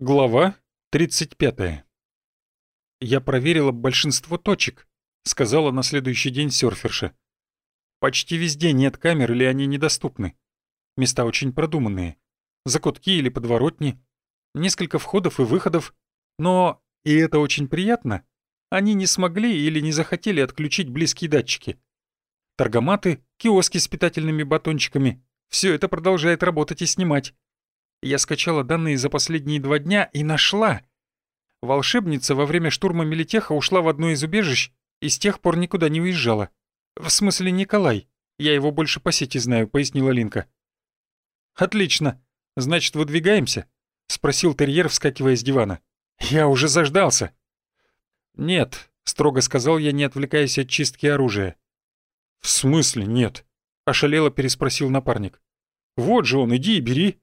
Глава 35. «Я проверила большинство точек», — сказала на следующий день серферша. «Почти везде нет камер или они недоступны. Места очень продуманные. Закутки или подворотни. Несколько входов и выходов. Но, и это очень приятно, они не смогли или не захотели отключить близкие датчики. Торгоматы, киоски с питательными батончиками — все это продолжает работать и снимать. Я скачала данные за последние два дня и нашла. Волшебница во время штурма Мелитеха ушла в одно из убежищ и с тех пор никуда не уезжала. В смысле Николай. Я его больше по сети знаю, пояснила Линка. Отлично. Значит, выдвигаемся? Спросил терьер, вскакивая с дивана. Я уже заждался. Нет, строго сказал я, не отвлекаясь от чистки оружия. В смысле нет? Ошалело переспросил напарник. Вот же он, иди и бери.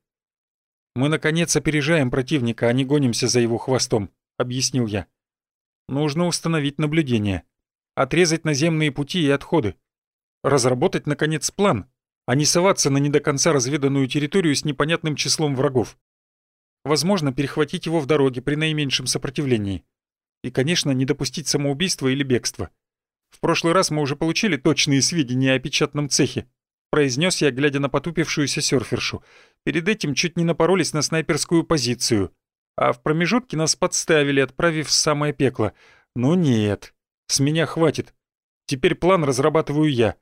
«Мы, наконец, опережаем противника, а не гонимся за его хвостом», — объяснил я. «Нужно установить наблюдение, отрезать наземные пути и отходы, разработать, наконец, план, а не соваться на не до конца разведанную территорию с непонятным числом врагов. Возможно, перехватить его в дороге при наименьшем сопротивлении. И, конечно, не допустить самоубийства или бегства. В прошлый раз мы уже получили точные сведения о печатном цехе, произнес я, глядя на потупившуюся серфершу. Перед этим чуть не напоролись на снайперскую позицию. А в промежутке нас подставили, отправив в самое пекло. Ну нет, с меня хватит. Теперь план разрабатываю я.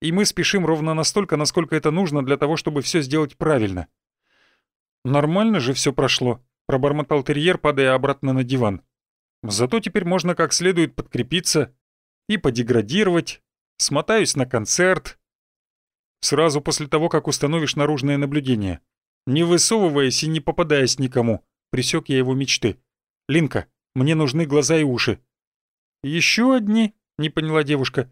И мы спешим ровно настолько, насколько это нужно для того, чтобы все сделать правильно. Нормально же все прошло, пробормотал терьер, падая обратно на диван. Зато теперь можно как следует подкрепиться и подеградировать. Смотаюсь на концерт, сразу после того, как установишь наружное наблюдение. Не высовываясь и не попадаясь никому, присек я его мечты. «Линка, мне нужны глаза и уши». «Еще одни?» — не поняла девушка.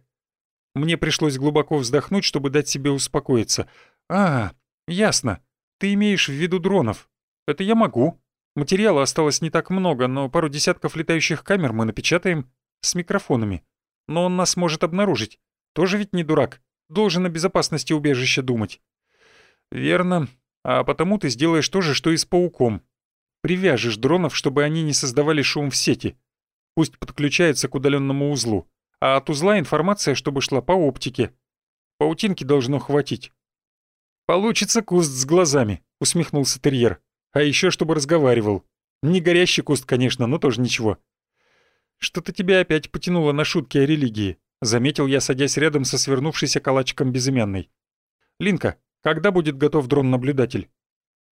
Мне пришлось глубоко вздохнуть, чтобы дать себе успокоиться. «А, ясно. Ты имеешь в виду дронов. Это я могу. Материала осталось не так много, но пару десятков летающих камер мы напечатаем с микрофонами. Но он нас может обнаружить. Тоже ведь не дурак должен о безопасности убежища думать. Верно. А потому ты сделаешь то же, что и с пауком. Привяжешь дронов, чтобы они не создавали шум в сети. Пусть подключаются к удаленному узлу. А от узла информация, чтобы шла по оптике. Паутинки должно хватить. «Получится куст с глазами», — усмехнулся терьер. «А еще чтобы разговаривал. Не горящий куст, конечно, но тоже ничего». «Что-то тебя опять потянуло на шутки о религии. Заметил я, садясь рядом со свернувшейся калачиком безымянной. «Линка, когда будет готов дрон-наблюдатель?»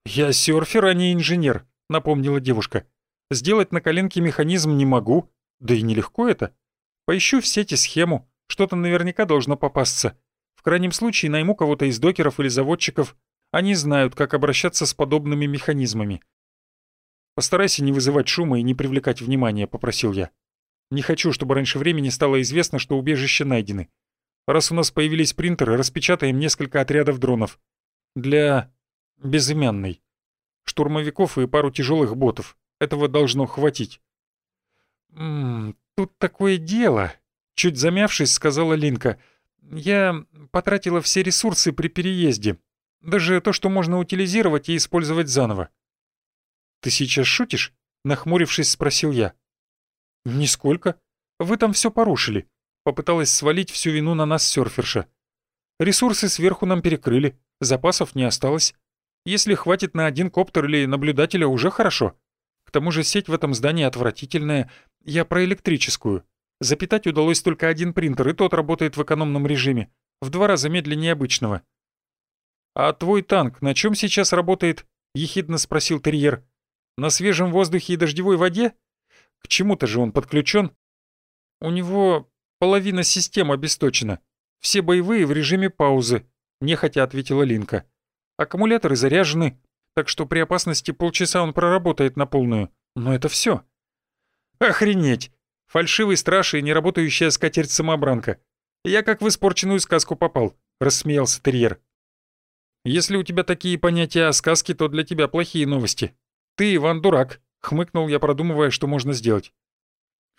«Я серфер, а не инженер», — напомнила девушка. «Сделать на коленке механизм не могу, да и нелегко это. Поищу в сети схему, что-то наверняка должно попасться. В крайнем случае найму кого-то из докеров или заводчиков. Они знают, как обращаться с подобными механизмами». «Постарайся не вызывать шума и не привлекать внимания», — попросил я. Не хочу, чтобы раньше времени стало известно, что убежища найдены. Раз у нас появились принтеры, распечатаем несколько отрядов дронов. Для... безымянной. Штурмовиков и пару тяжелых ботов. Этого должно хватить. «М -м, тут такое дело», — чуть замявшись, сказала Линка. «Я потратила все ресурсы при переезде. Даже то, что можно утилизировать и использовать заново». «Ты сейчас шутишь?» — нахмурившись, спросил я. «Нисколько. Вы там все порушили», — попыталась свалить всю вину на нас серферша. «Ресурсы сверху нам перекрыли, запасов не осталось. Если хватит на один коптер или наблюдателя, уже хорошо. К тому же сеть в этом здании отвратительная. Я про электрическую. Запитать удалось только один принтер, и тот работает в экономном режиме. В два раза медленнее обычного». «А твой танк на чем сейчас работает?» — ехидно спросил терьер. «На свежем воздухе и дождевой воде?» К чему-то же он подключен. У него половина систем обесточена. Все боевые в режиме паузы, нехотя ответила Линка. Аккумуляторы заряжены, так что при опасности полчаса он проработает на полную. Но это все. Охренеть! Фальшивый страж и неработающая скатерть-самобранка. Я как в испорченную сказку попал, рассмеялся терьер. Если у тебя такие понятия о сказке, то для тебя плохие новости. Ты, Иван, дурак. — хмыкнул я, продумывая, что можно сделать.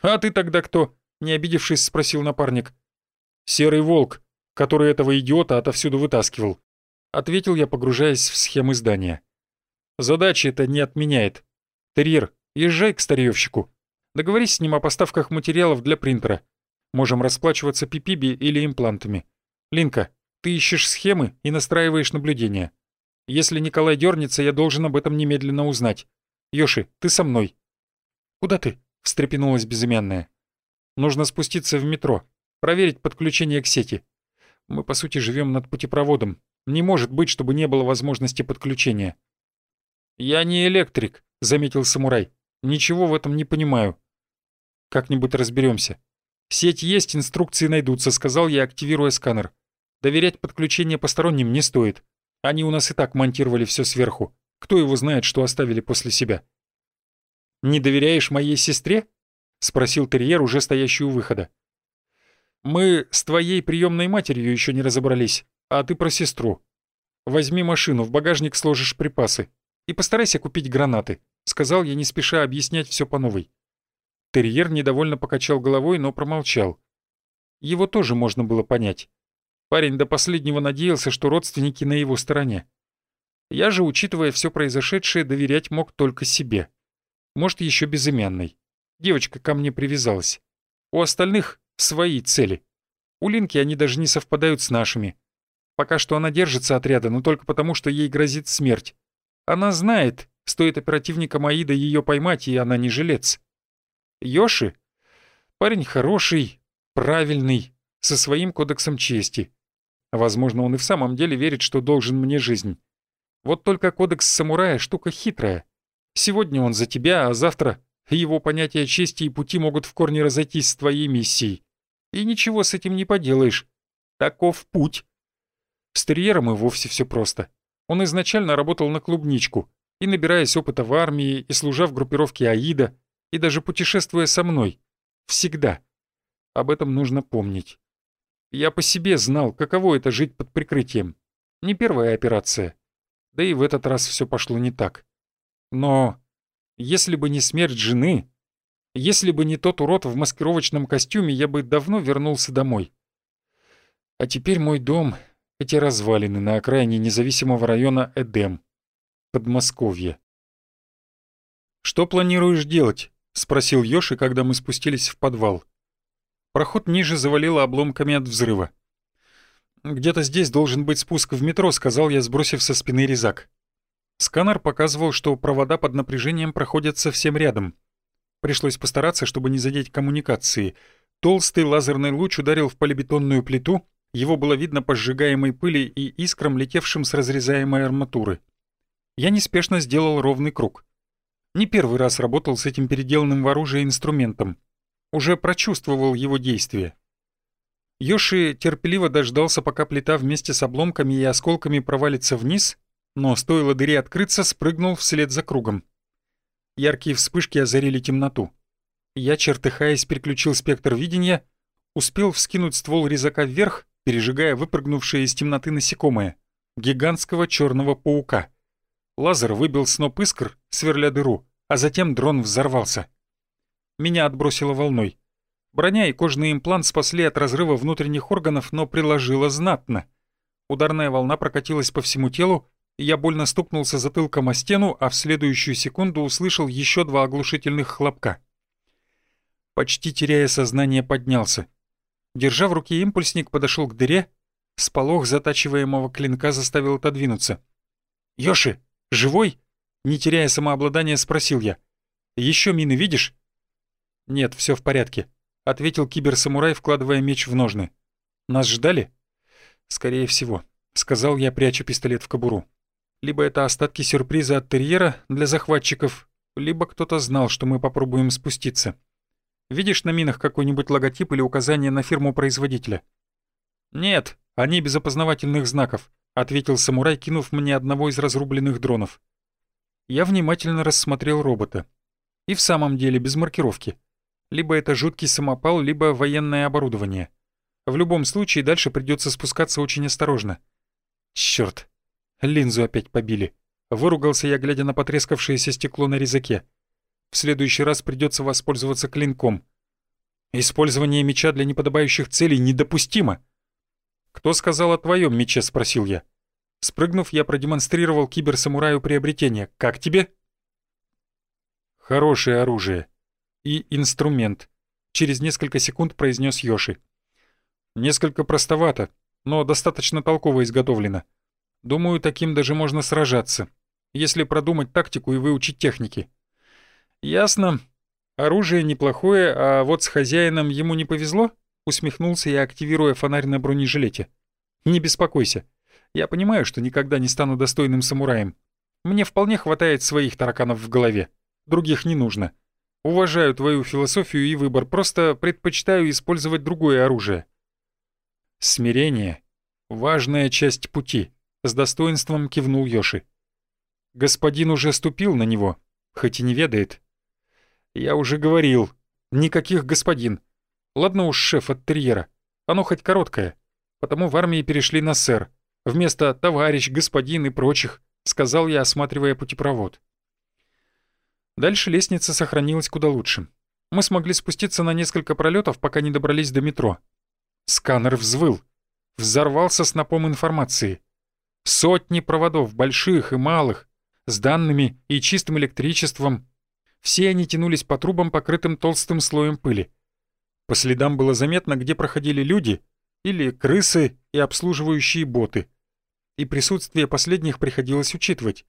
«А ты тогда кто?» — не обидевшись, спросил напарник. «Серый волк, который этого идиота отовсюду вытаскивал», — ответил я, погружаясь в схемы здания. «Задачи это не отменяет. «Терьер, езжай к старьевщику. Договорись с ним о поставках материалов для принтера. Можем расплачиваться пипиби или имплантами. Линка, ты ищешь схемы и настраиваешь наблюдения. Если Николай дернется, я должен об этом немедленно узнать. Йоши, ты со мной». «Куда ты?» — встрепенулась безымянная. «Нужно спуститься в метро, проверить подключение к сети. Мы, по сути, живем над путепроводом. Не может быть, чтобы не было возможности подключения». «Я не электрик», — заметил самурай. «Ничего в этом не понимаю». «Как-нибудь разберемся. Сеть есть, инструкции найдутся», — сказал я, активируя сканер. «Доверять подключение посторонним не стоит. Они у нас и так монтировали все сверху. Кто его знает, что оставили после себя?» «Не доверяешь моей сестре?» — спросил терьер, уже стоящий у выхода. «Мы с твоей приемной матерью еще не разобрались, а ты про сестру. Возьми машину, в багажник сложишь припасы. И постарайся купить гранаты», — сказал я, не спеша объяснять все по новой. Терьер недовольно покачал головой, но промолчал. Его тоже можно было понять. Парень до последнего надеялся, что родственники на его стороне. Я же, учитывая все произошедшее, доверять мог только себе. Может, еще безымянной. Девочка ко мне привязалась. У остальных свои цели. У Линки они даже не совпадают с нашими. Пока что она держится отряда, но только потому, что ей грозит смерть. Она знает, стоит оперативникам Аида ее поймать, и она не жилец. Йоши? Парень хороший, правильный, со своим кодексом чести. Возможно, он и в самом деле верит, что должен мне жизнь. Вот только кодекс самурая — штука хитрая. Сегодня он за тебя, а завтра его понятия чести и пути могут в корне разойтись с твоей миссией. И ничего с этим не поделаешь. Таков путь. С терьером и вовсе все просто. Он изначально работал на клубничку, и набираясь опыта в армии, и служа в группировке Аида, и даже путешествуя со мной. Всегда. Об этом нужно помнить. Я по себе знал, каково это жить под прикрытием. Не первая операция. Да и в этот раз все пошло не так. Но если бы не смерть жены, если бы не тот урод в маскировочном костюме, я бы давно вернулся домой. А теперь мой дом — эти развалины на окраине независимого района Эдем, Подмосковье. «Что планируешь делать?» — спросил Йоши, когда мы спустились в подвал. Проход ниже завалило обломками от взрыва. «Где-то здесь должен быть спуск в метро», — сказал я, сбросив со спины резак. Сканер показывал, что провода под напряжением проходят совсем рядом. Пришлось постараться, чтобы не задеть коммуникации. Толстый лазерный луч ударил в полибетонную плиту, его было видно по сжигаемой пыли и искрам, летевшим с разрезаемой арматуры. Я неспешно сделал ровный круг. Не первый раз работал с этим переделанным в оружие инструментом. Уже прочувствовал его действие. Йоши терпеливо дождался, пока плита вместе с обломками и осколками провалится вниз, но стоило дыре открыться, спрыгнул вслед за кругом. Яркие вспышки озарили темноту. Я, чертыхаясь, переключил спектр видения, успел вскинуть ствол резака вверх, пережигая выпрыгнувшее из темноты насекомое, гигантского черного паука. Лазер выбил сноп искр, сверля дыру, а затем дрон взорвался. Меня отбросило волной. Броня и кожный имплант спасли от разрыва внутренних органов, но приложило знатно. Ударная волна прокатилась по всему телу, я больно стукнулся затылком о стену, а в следующую секунду услышал еще два оглушительных хлопка. Почти теряя сознание, поднялся. Держа в руке импульсник, подошел к дыре, сполох затачиваемого клинка заставил отодвинуться. «Йоши, живой?» Не теряя самообладания, спросил я. «Еще мины видишь?» «Нет, все в порядке», — ответил киберсамурай, вкладывая меч в ножны. «Нас ждали?» «Скорее всего», — сказал я, пряча пистолет в кобуру. «Либо это остатки сюрприза от терьера для захватчиков, либо кто-то знал, что мы попробуем спуститься. Видишь на минах какой-нибудь логотип или указание на фирму производителя?» «Нет, они без опознавательных знаков», — ответил самурай, кинув мне одного из разрубленных дронов. Я внимательно рассмотрел робота. И в самом деле без маркировки. Либо это жуткий самопал, либо военное оборудование. В любом случае дальше придется спускаться очень осторожно. Черт, линзу опять побили. Выругался я, глядя на потрескавшееся стекло на резаке. В следующий раз придется воспользоваться клинком. Использование меча для неподобающих целей недопустимо. «Кто сказал о твоем мече?» — спросил я. Спрыгнув, я продемонстрировал киберсамураю приобретение. «Как тебе?» Хорошее оружие. И инструмент. Через несколько секунд произнес Йоши. Несколько простовато, но достаточно толково изготовлено. Думаю, таким даже можно сражаться, если продумать тактику и выучить техники. Ясно. Оружие неплохое, а вот с хозяином ему не повезло? Усмехнулся я, активируя фонарь на бронежилете. Не беспокойся. Я понимаю, что никогда не стану достойным самураем. Мне вполне хватает своих тараканов в голове. Других не нужно. Уважаю твою философию и выбор, просто предпочитаю использовать другое оружие. Смирение — важная часть пути, — с достоинством кивнул Йоши. Господин уже ступил на него, хоть и не ведает. Я уже говорил, никаких господин. Ладно уж, шеф от терьера, оно хоть короткое, потому в армии перешли на сэр, вместо товарищ, господин и прочих, — сказал я, осматривая путепровод. Дальше лестница сохранилась куда лучше. Мы смогли спуститься на несколько пролетов, пока не добрались до метро. Сканер взвыл. Взорвался снопом информации. Сотни проводов, больших и малых, с данными и чистым электричеством. Все они тянулись по трубам, покрытым толстым слоем пыли. По следам было заметно, где проходили люди или крысы и обслуживающие боты — и присутствие последних приходилось учитывать.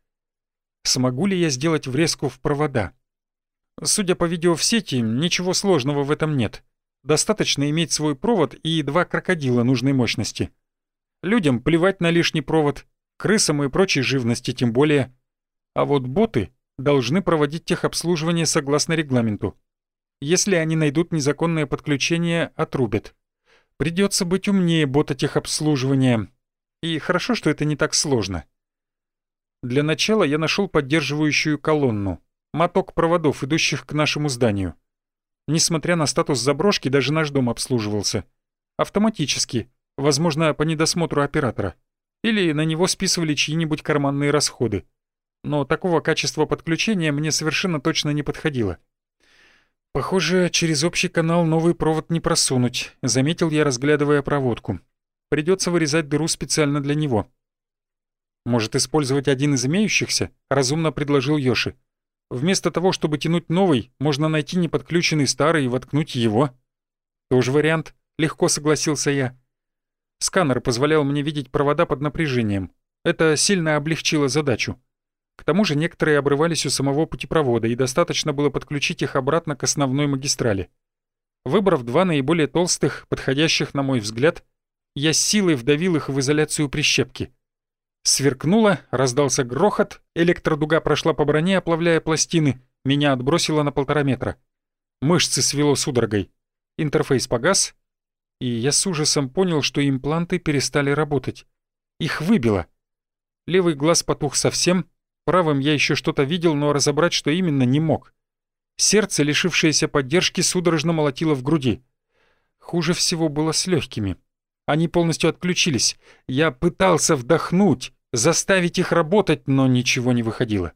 Смогу ли я сделать врезку в провода? Судя по видео в сети, ничего сложного в этом нет. Достаточно иметь свой провод и два крокодила нужной мощности. Людям плевать на лишний провод, крысам и прочей живности тем более. А вот боты должны проводить техобслуживание согласно регламенту. Если они найдут незаконное подключение, отрубят. Придется быть умнее бота техобслуживания, и хорошо, что это не так сложно. Для начала я нашел поддерживающую колонну, моток проводов, идущих к нашему зданию. Несмотря на статус заброшки, даже наш дом обслуживался. Автоматически, возможно, по недосмотру оператора. Или на него списывали чьи-нибудь карманные расходы. Но такого качества подключения мне совершенно точно не подходило. «Похоже, через общий канал новый провод не просунуть», — заметил я, разглядывая проводку. Придется вырезать дыру специально для него. Может использовать один из имеющихся? Разумно предложил Йоши. Вместо того, чтобы тянуть новый, можно найти неподключенный старый и воткнуть его. Тоже вариант, легко согласился я. Сканер позволял мне видеть провода под напряжением. Это сильно облегчило задачу. К тому же некоторые обрывались у самого путепровода, и достаточно было подключить их обратно к основной магистрали. Выбрав два наиболее толстых, подходящих, на мой взгляд, я силой вдавил их в изоляцию прищепки. Сверкнуло, раздался грохот, электродуга прошла по броне, оплавляя пластины, меня отбросило на полтора метра. Мышцы свело судорогой. Интерфейс погас, и я с ужасом понял, что импланты перестали работать. Их выбило. Левый глаз потух совсем, правым я еще что-то видел, но разобрать, что именно, не мог. Сердце, лишившееся поддержки, судорожно молотило в груди. Хуже всего было с легкими. Они полностью отключились. Я пытался вдохнуть, заставить их работать, но ничего не выходило.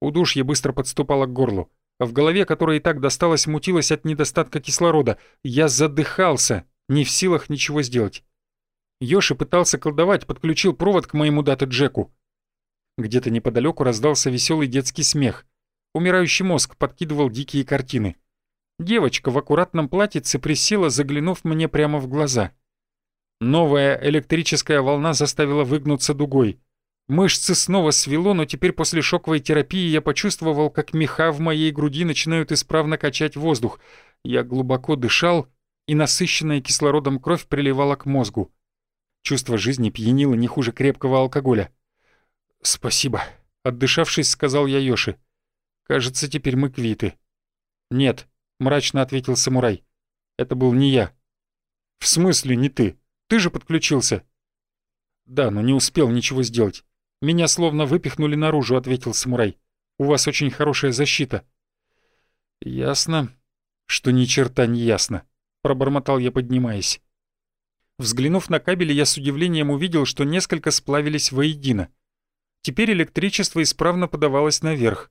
Удушье быстро подступало к горлу. В голове, которая и так досталась, мутилась от недостатка кислорода. Я задыхался, не в силах ничего сделать. Йоши пытался колдовать, подключил провод к моему даты Джеку. Где-то неподалеку раздался веселый детский смех. Умирающий мозг подкидывал дикие картины. Девочка в аккуратном платьице присела, заглянув мне прямо в глаза — Новая электрическая волна заставила выгнуться дугой. Мышцы снова свело, но теперь после шоковой терапии я почувствовал, как меха в моей груди начинают исправно качать воздух. Я глубоко дышал, и насыщенная кислородом кровь приливала к мозгу. Чувство жизни пьянило не хуже крепкого алкоголя. «Спасибо», — отдышавшись, сказал я Йоши. «Кажется, теперь мы квиты». «Нет», — мрачно ответил самурай. «Это был не я». «В смысле не ты?» Ты же подключился». «Да, но не успел ничего сделать. Меня словно выпихнули наружу», — ответил самурай. «У вас очень хорошая защита». «Ясно, что ни черта не ясно», — пробормотал я, поднимаясь. Взглянув на кабели, я с удивлением увидел, что несколько сплавились воедино. Теперь электричество исправно подавалось наверх.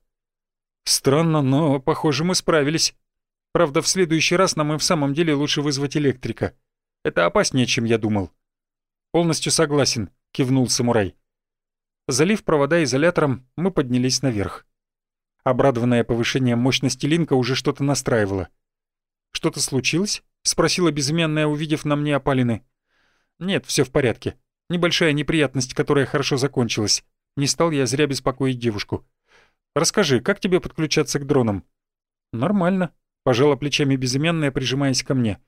Странно, но, похоже, мы справились. Правда, в следующий раз нам и в самом деле лучше вызвать электрика. Это опаснее, чем я думал». «Полностью согласен», — кивнул самурай. Залив провода изолятором, мы поднялись наверх. Обрадованная повышением мощности линка уже что-то настраивала. «Что-то случилось?» — спросила безымянная, увидев на мне опалины. «Нет, все в порядке. Небольшая неприятность, которая хорошо закончилась. Не стал я зря беспокоить девушку. Расскажи, как тебе подключаться к дронам?» «Нормально», — пожала плечами безымянная, прижимаясь ко мне.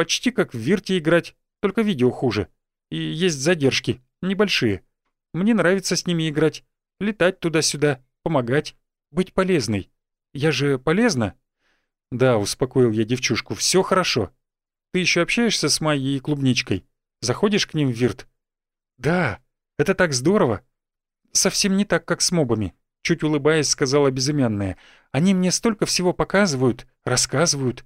«Почти как в Вирте играть, только видео хуже. И есть задержки, небольшие. Мне нравится с ними играть, летать туда-сюда, помогать, быть полезной. Я же полезна?» «Да», — успокоил я девчушку, — «всё хорошо. Ты ещё общаешься с Майей и Клубничкой? Заходишь к ним в Вирт?» «Да, это так здорово. Совсем не так, как с мобами», — чуть улыбаясь, сказала безымянная. «Они мне столько всего показывают, рассказывают.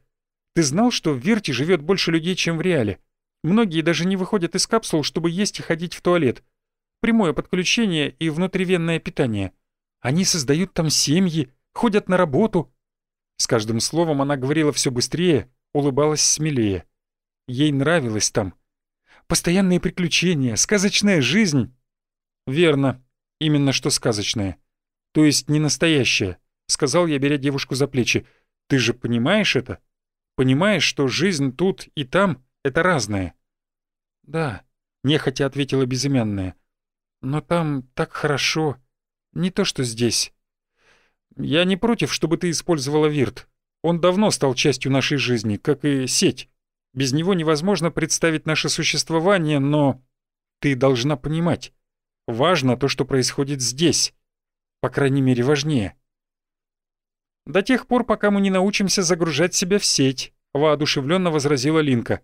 Ты знал, что в Вирте живёт больше людей, чем в Реале? Многие даже не выходят из капсул, чтобы есть и ходить в туалет. Прямое подключение и внутривенное питание. Они создают там семьи, ходят на работу, с каждым словом она говорила все быстрее, улыбалась смелее. Ей нравилось там. Постоянные приключения, сказочная жизнь. Верно, именно что сказочная. То есть не настоящая, сказал я, беря девушку за плечи. Ты же понимаешь это? Понимаешь, что жизнь тут и там — это разное? Да, нехотя ответила безымянная. Но там так хорошо. Не то, что здесь. Я не против, чтобы ты использовала Вирт. Он давно стал частью нашей жизни, как и сеть. Без него невозможно представить наше существование, но ты должна понимать. Важно то, что происходит здесь. По крайней мере, важнее. До тех пор, пока мы не научимся загружать себя в сеть, воодушевленно возразила Линка.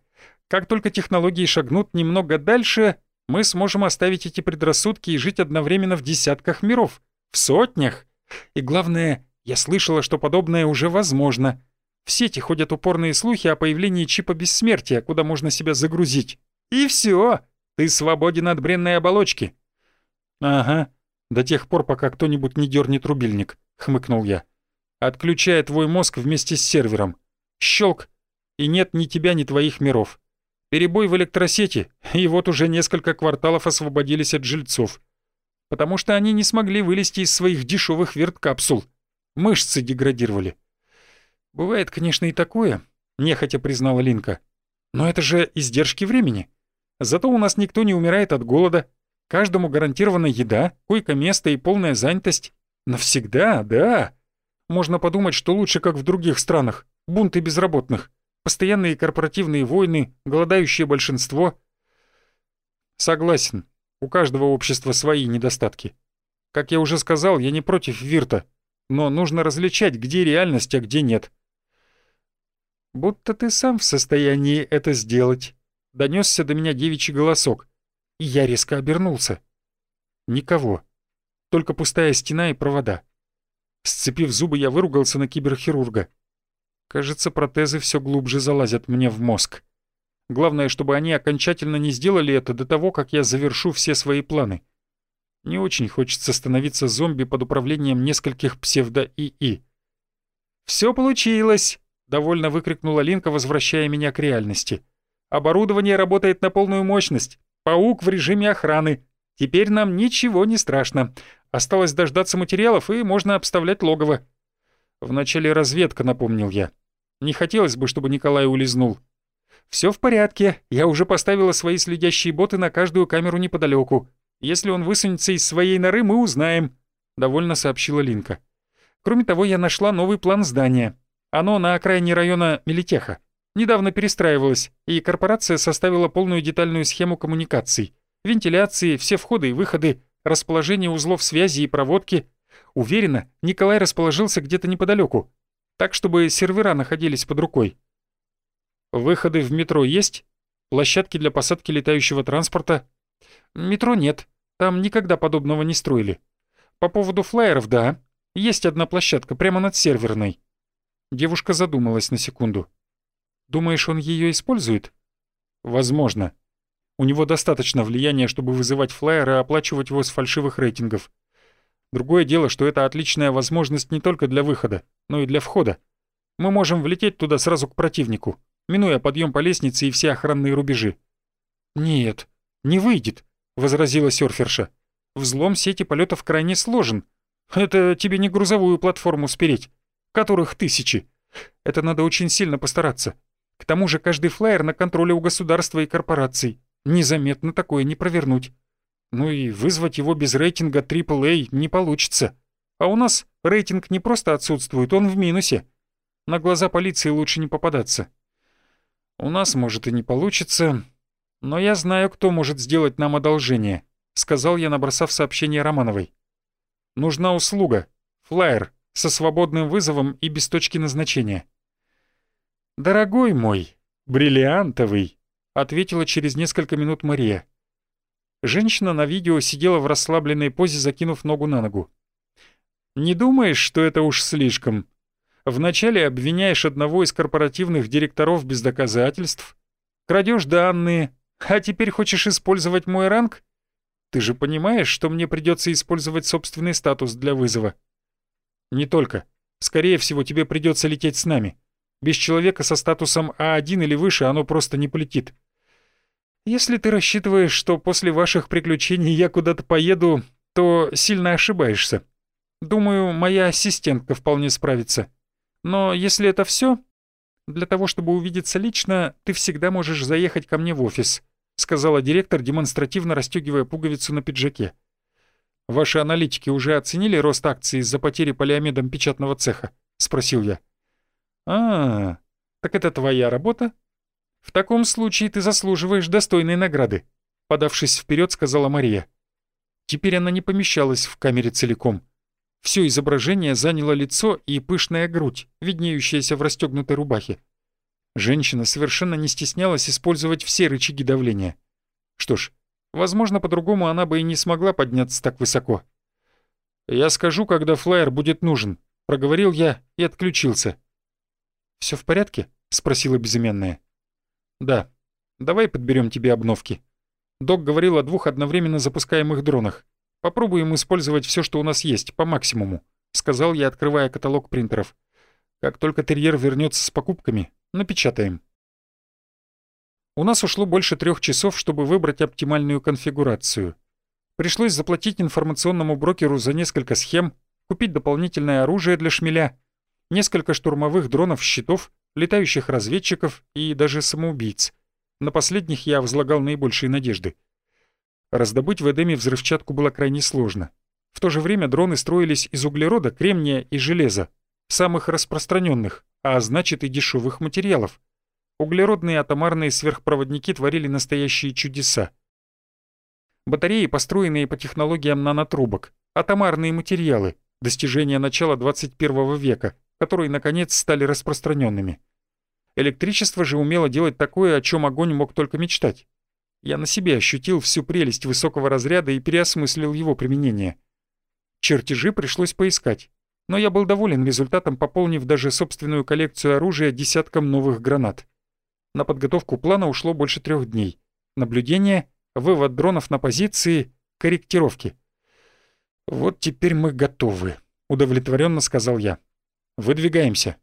Как только технологии шагнут немного дальше, мы сможем оставить эти предрассудки и жить одновременно в десятках миров, в сотнях. И главное, я слышала, что подобное уже возможно. В сети ходят упорные слухи о появлении чипа бессмертия, куда можно себя загрузить. И все, ты свободен от бренной оболочки. Ага, до тех пор, пока кто-нибудь не дернет рубильник, хмыкнул я. Отключая твой мозг вместе с сервером. Щелк, и нет ни тебя, ни твоих миров. Перебой в электросети, и вот уже несколько кварталов освободились от жильцов потому что они не смогли вылезти из своих дешевых верткапсул. Мышцы деградировали. «Бывает, конечно, и такое», — нехотя признала Линка. «Но это же издержки времени. Зато у нас никто не умирает от голода. Каждому гарантирована еда, койко-место и полная занятость. Навсегда, да. Можно подумать, что лучше, как в других странах. Бунты безработных, постоянные корпоративные войны, голодающее большинство». «Согласен», у каждого общества свои недостатки. Как я уже сказал, я не против Вирта, но нужно различать, где реальность, а где нет. «Будто ты сам в состоянии это сделать», — донесся до меня девичий голосок, и я резко обернулся. Никого. Только пустая стена и провода. Сцепив зубы, я выругался на киберхирурга. Кажется, протезы все глубже залазят мне в мозг. Главное, чтобы они окончательно не сделали это до того, как я завершу все свои планы. Не очень хочется становиться зомби под управлением нескольких псевдо-ИИ. «Всё получилось!» — довольно выкрикнула Линка, возвращая меня к реальности. «Оборудование работает на полную мощность. Паук в режиме охраны. Теперь нам ничего не страшно. Осталось дождаться материалов, и можно обставлять логово». «Вначале разведка», — напомнил я. «Не хотелось бы, чтобы Николай улизнул. Все в порядке, я уже поставила свои следящие боты на каждую камеру неподалеку. Если он высунется из своей норы, мы узнаем», — довольно сообщила Линка. «Кроме того, я нашла новый план здания. Оно на окраине района Мелитеха. Недавно перестраивалось, и корпорация составила полную детальную схему коммуникаций. Вентиляции, все входы и выходы, расположение узлов связи и проводки. Уверена, Николай расположился где-то неподалеку, так, чтобы сервера находились под рукой. Выходы в метро есть? Площадки для посадки летающего транспорта? Метро нет. Там никогда подобного не строили. По поводу флайеров, да. Есть одна площадка прямо над серверной. Девушка задумалась на секунду. Думаешь, он ее использует? Возможно. У него достаточно влияния, чтобы вызывать флайеры и оплачивать его с фальшивых рейтингов. Другое дело, что это отличная возможность не только для выхода, но и для входа. Мы можем влететь туда сразу к противнику минуя подъем по лестнице и все охранные рубежи. «Нет, не выйдет», — возразила серферша. «Взлом сети полетов крайне сложен. Это тебе не грузовую платформу спереть, которых тысячи. Это надо очень сильно постараться. К тому же каждый флайер на контроле у государства и корпораций. Незаметно такое не провернуть. Ну и вызвать его без рейтинга AAA не получится. А у нас рейтинг не просто отсутствует, он в минусе. На глаза полиции лучше не попадаться. У нас, может, и не получится, но я знаю, кто может сделать нам одолжение, сказал я, набросав сообщение Романовой. Нужна услуга, флайер, со свободным вызовом и без точки назначения. «Дорогой мой, бриллиантовый», — ответила через несколько минут Мария. Женщина на видео сидела в расслабленной позе, закинув ногу на ногу. «Не думаешь, что это уж слишком? Вначале обвиняешь одного из корпоративных директоров без доказательств, крадешь данные, а теперь хочешь использовать мой ранг? Ты же понимаешь, что мне придется использовать собственный статус для вызова?» «Не только. Скорее всего, тебе придется лететь с нами. Без человека со статусом А1 или выше оно просто не полетит. Если ты рассчитываешь, что после ваших приключений я куда-то поеду, то сильно ошибаешься. Думаю, моя ассистентка вполне справится. Но если это все, для того, чтобы увидеться лично, ты всегда можешь заехать ко мне в офис», — сказала директор, демонстративно расстегивая пуговицу на пиджаке. «Ваши аналитики уже оценили рост акций из-за потери полиамидом печатного цеха?» — спросил я. «А, так это твоя работа? В таком случае ты заслуживаешь достойной награды», — подавшись вперед, сказала Мария. Теперь она не помещалась в камере целиком. Все изображение заняло лицо и пышная грудь, виднеющаяся в расстегнутой рубахе. Женщина совершенно не стеснялась использовать все рычаги давления. Что ж, возможно, по-другому она бы и не смогла подняться так высоко. «Я скажу, когда флайер будет нужен», — проговорил я и отключился. Все в порядке?» — спросила безымянная. «Да. Давай подберем тебе обновки. Док говорил о двух одновременно запускаемых дронах. Попробуем использовать все, что у нас есть, по максимуму», — сказал я, открывая каталог принтеров. «Как только терьер вернется с покупками, напечатаем». У нас ушло больше трех часов, чтобы выбрать оптимальную конфигурацию. Пришлось заплатить информационному брокеру за несколько схем, купить дополнительное оружие для шмеля — несколько штурмовых дронов-щитов, летающих разведчиков и даже самоубийц. На последних я возлагал наибольшие надежды. Раздобыть в Эдеме взрывчатку было крайне сложно. В то же время дроны строились из углерода, кремния и железа, самых распространенных, а значит и дешевых материалов. Углеродные атомарные сверхпроводники творили настоящие чудеса. Батареи, построенные по технологиям нанотрубок, атомарные материалы, достижения начала 21 века, которые, наконец, стали распространенными. Электричество же умело делать такое, о чем огонь мог только мечтать. Я на себе ощутил всю прелесть высокого разряда и переосмыслил его применение. Чертежи пришлось поискать, но я был доволен результатом, пополнив даже собственную коллекцию оружия десятком новых гранат. На подготовку плана ушло больше трех дней. Наблюдение, вывод дронов на позиции, корректировки. «Вот теперь мы готовы», — удовлетворенно сказал я. «Выдвигаемся».